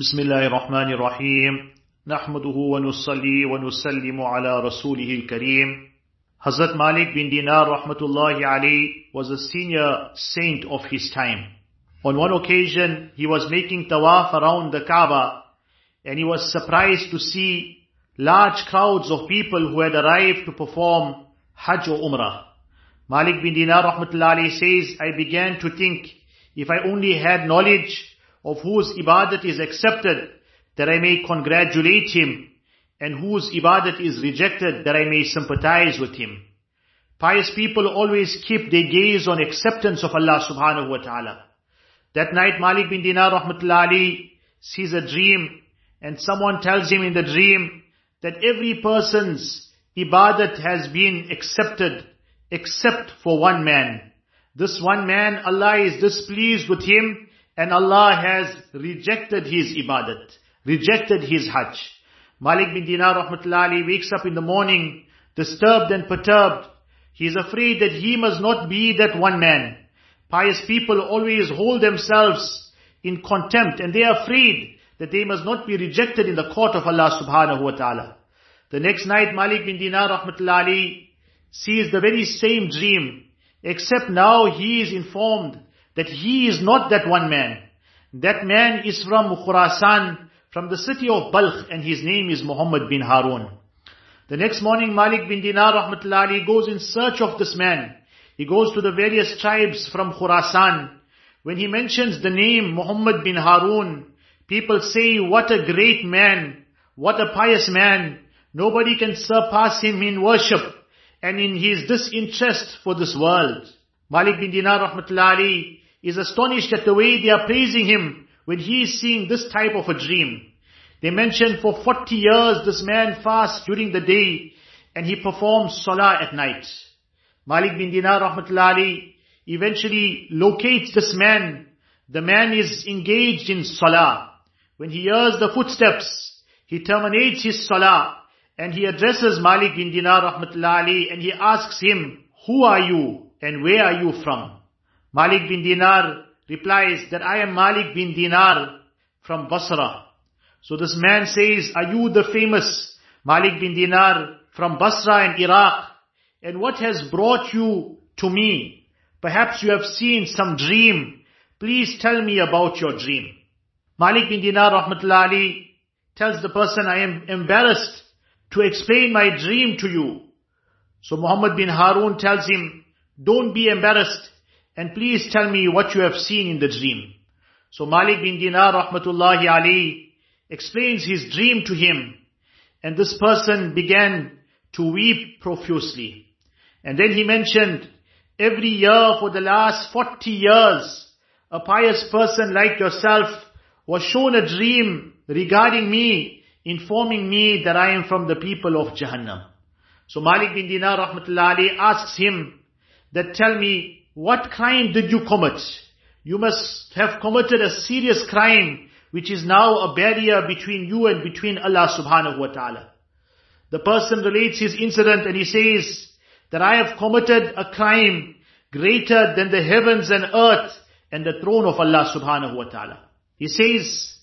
بسم الله الرحمن الرحيم نحمده ونصلي ونسلم على رسوله الكريم Hazrat Malik bin Dinar rahmatullahi alayhi was a senior saint of his time. On one occasion, he was making tawaf around the Kaaba and he was surprised to see large crowds of people who had arrived to perform Hajj or Umrah. Malik bin Dinar rahmatullahi says, I began to think, if I only had knowledge of whose ibadat is accepted, that I may congratulate him, and whose ibadat is rejected, that I may sympathize with him. Pious people always keep their gaze on acceptance of Allah subhanahu wa ta'ala. That night Malik bin Dinar rahmatullahi sees a dream, and someone tells him in the dream that every person's ibadat has been accepted except for one man. This one man, Allah is displeased with him and Allah has rejected his ibadat, rejected his hajj. Malik bin Dinar rahmatullahi wakes up in the morning, disturbed and perturbed. He is afraid that he must not be that one man. Pious people always hold themselves in contempt and they are afraid that they must not be rejected in the court of Allah subhanahu wa ta'ala. The next night Malik bin Dinar rahmatullahi sees the very same dream, except now he is informed that he is not that one man. That man is from Khurasan, from the city of Balkh, and his name is Muhammad bin Harun. The next morning Malik bin Dinar rahmatullahi goes in search of this man. He goes to the various tribes from Khurasan. When he mentions the name Muhammad bin Harun, people say, what a great man, what a pious man. Nobody can surpass him in worship and in his disinterest for this world. Malik bin Dinar rahmatullahi is astonished at the way they are praising him when he is seeing this type of a dream. They mention for 40 years this man fasts during the day and he performs salah at night. Malik bin Dinar rahmatullahi eventually locates this man. The man is engaged in salah. When he hears the footsteps, he terminates his salah and he addresses Malik bin Dinar rahmatullahi and he asks him, who are you and where are you from? Malik bin Dinar replies that I am Malik bin Dinar from Basra. So this man says, are you the famous Malik bin Dinar from Basra and Iraq? And what has brought you to me? Perhaps you have seen some dream. Please tell me about your dream. Malik bin Dinar rahmatullahi tells the person, I am embarrassed to explain my dream to you. So Muhammad bin Harun tells him, don't be embarrassed and please tell me what you have seen in the dream. So Malik bin Dinar rahmatullahi alayhi explains his dream to him and this person began to weep profusely. And then he mentioned, every year for the last 40 years, a pious person like yourself was shown a dream regarding me, informing me that I am from the people of Jahannam. So Malik bin Dinar rahmatullahi asks him that tell me, what crime did you commit? You must have committed a serious crime which is now a barrier between you and between Allah subhanahu wa ta'ala. The person relates his incident and he says that I have committed a crime greater than the heavens and earth and the throne of Allah subhanahu wa ta'ala. He says,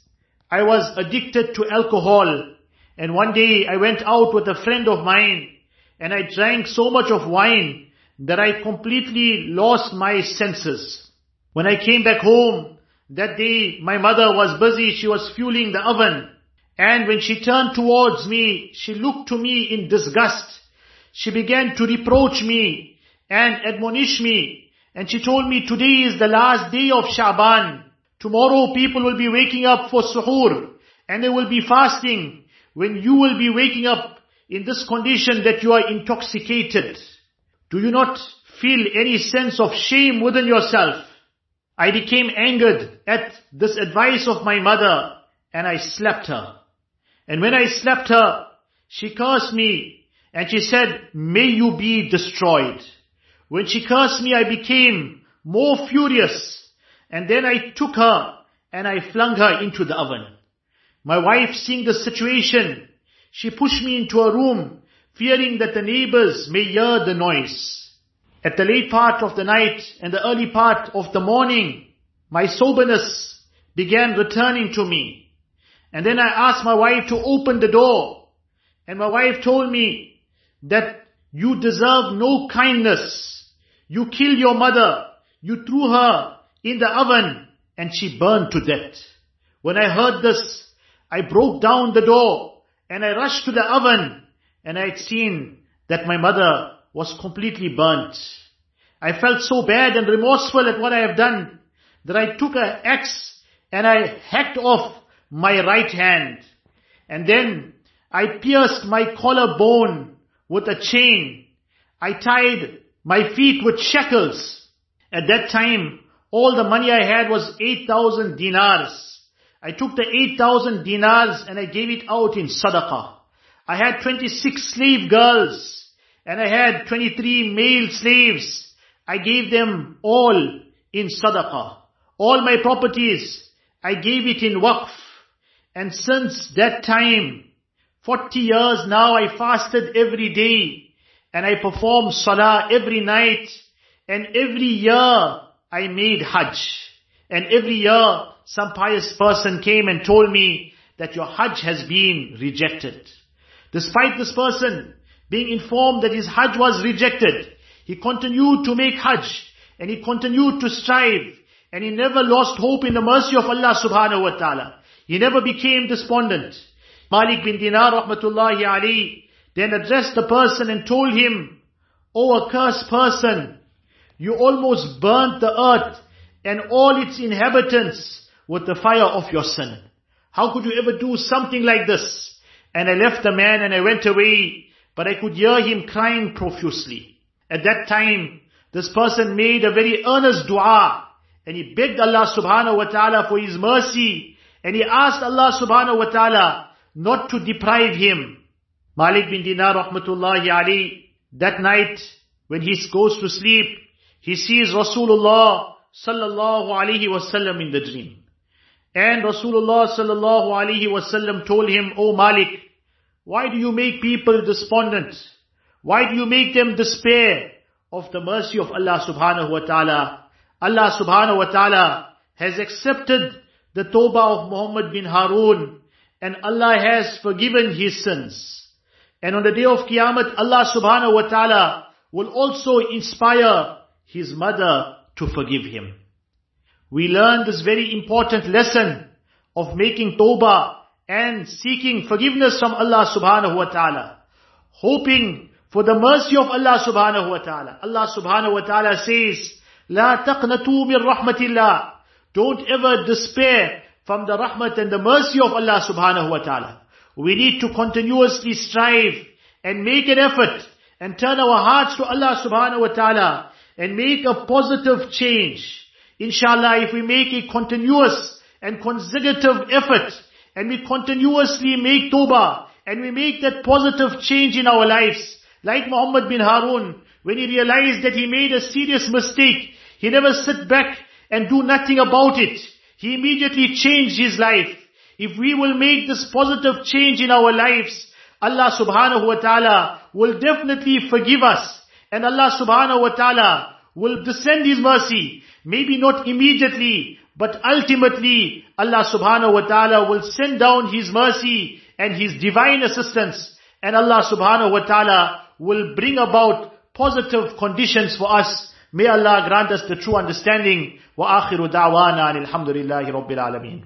I was addicted to alcohol and one day I went out with a friend of mine and I drank so much of wine that I completely lost my senses. When I came back home, that day my mother was busy, she was fueling the oven. And when she turned towards me, she looked to me in disgust. She began to reproach me and admonish me. And she told me today is the last day of Shaban. Tomorrow people will be waking up for suhoor and they will be fasting when you will be waking up in this condition that you are intoxicated. Do you not feel any sense of shame within yourself? I became angered at this advice of my mother and I slapped her. And when I slapped her, she cursed me and she said, may you be destroyed. When she cursed me, I became more furious and then I took her and I flung her into the oven. My wife seeing the situation, she pushed me into a room fearing that the neighbors may hear the noise. At the late part of the night and the early part of the morning, my soberness began returning to me. And then I asked my wife to open the door. And my wife told me that you deserve no kindness. You killed your mother. You threw her in the oven and she burned to death. When I heard this, I broke down the door and I rushed to the oven and I had seen that my mother was completely burnt. I felt so bad and remorseful at what I have done that I took an axe and I hacked off my right hand. And then I pierced my collarbone with a chain. I tied my feet with shackles. At that time, all the money I had was 8,000 dinars. I took the 8,000 dinars and I gave it out in sadaqah. I had 26 slave girls and I had 23 male slaves. I gave them all in sadaqah. All my properties, I gave it in waqf. And since that time, 40 years now I fasted every day and I performed salah every night and every year I made hajj. And every year some pious person came and told me that your hajj has been rejected. Despite this person being informed that his hajj was rejected, he continued to make hajj and he continued to strive and he never lost hope in the mercy of Allah subhanahu wa ta'ala. He never became despondent. Malik bin Dinar rahmatullahi alayhi then addressed the person and told him, O accursed person, you almost burnt the earth and all its inhabitants with the fire of your sin. How could you ever do something like this? And I left the man and I went away, but I could hear him crying profusely. At that time, this person made a very earnest dua and he begged Allah subhanahu wa ta'ala for his mercy and he asked Allah subhanahu wa ta'ala not to deprive him. Malik bin Dinar rahmatullahi ali, that night when he goes to sleep, he sees Rasulullah sallallahu alaihi wasallam in the dream. And Rasulullah sallallahu alaihi wasallam told him, O Malik, why do you make people despondent? Why do you make them despair of the mercy of Allah subhanahu wa ta'ala? Allah subhanahu wa ta'ala has accepted the tawbah of Muhammad bin Harun and Allah has forgiven his sins. And on the day of Qiyamah, Allah subhanahu wa ta'ala will also inspire his mother to forgive him We learn this very important lesson of making tawbah and seeking forgiveness from Allah subhanahu wa ta'ala. Hoping for the mercy of Allah subhanahu wa ta'ala. Allah subhanahu wa ta'ala says, لا تقنطوا من رحمة الله. Don't ever despair from the rahmat and the mercy of Allah subhanahu wa ta'ala. We need to continuously strive and make an effort and turn our hearts to Allah subhanahu wa ta'ala and make a positive change. Inshallah, if we make a continuous and consecutive effort and we continuously make tawbah and we make that positive change in our lives, like Muhammad bin Harun, when he realized that he made a serious mistake, he never sit back and do nothing about it. He immediately changed his life. If we will make this positive change in our lives, Allah subhanahu wa ta'ala will definitely forgive us. And Allah subhanahu wa ta'ala will descend His mercy. Maybe not immediately, but ultimately Allah subhanahu wa ta'ala will send down His mercy and His divine assistance. And Allah subhanahu wa ta'ala will bring about positive conditions for us. May Allah grant us the true understanding. وآخر دعوانا الحمد لله رب العالمين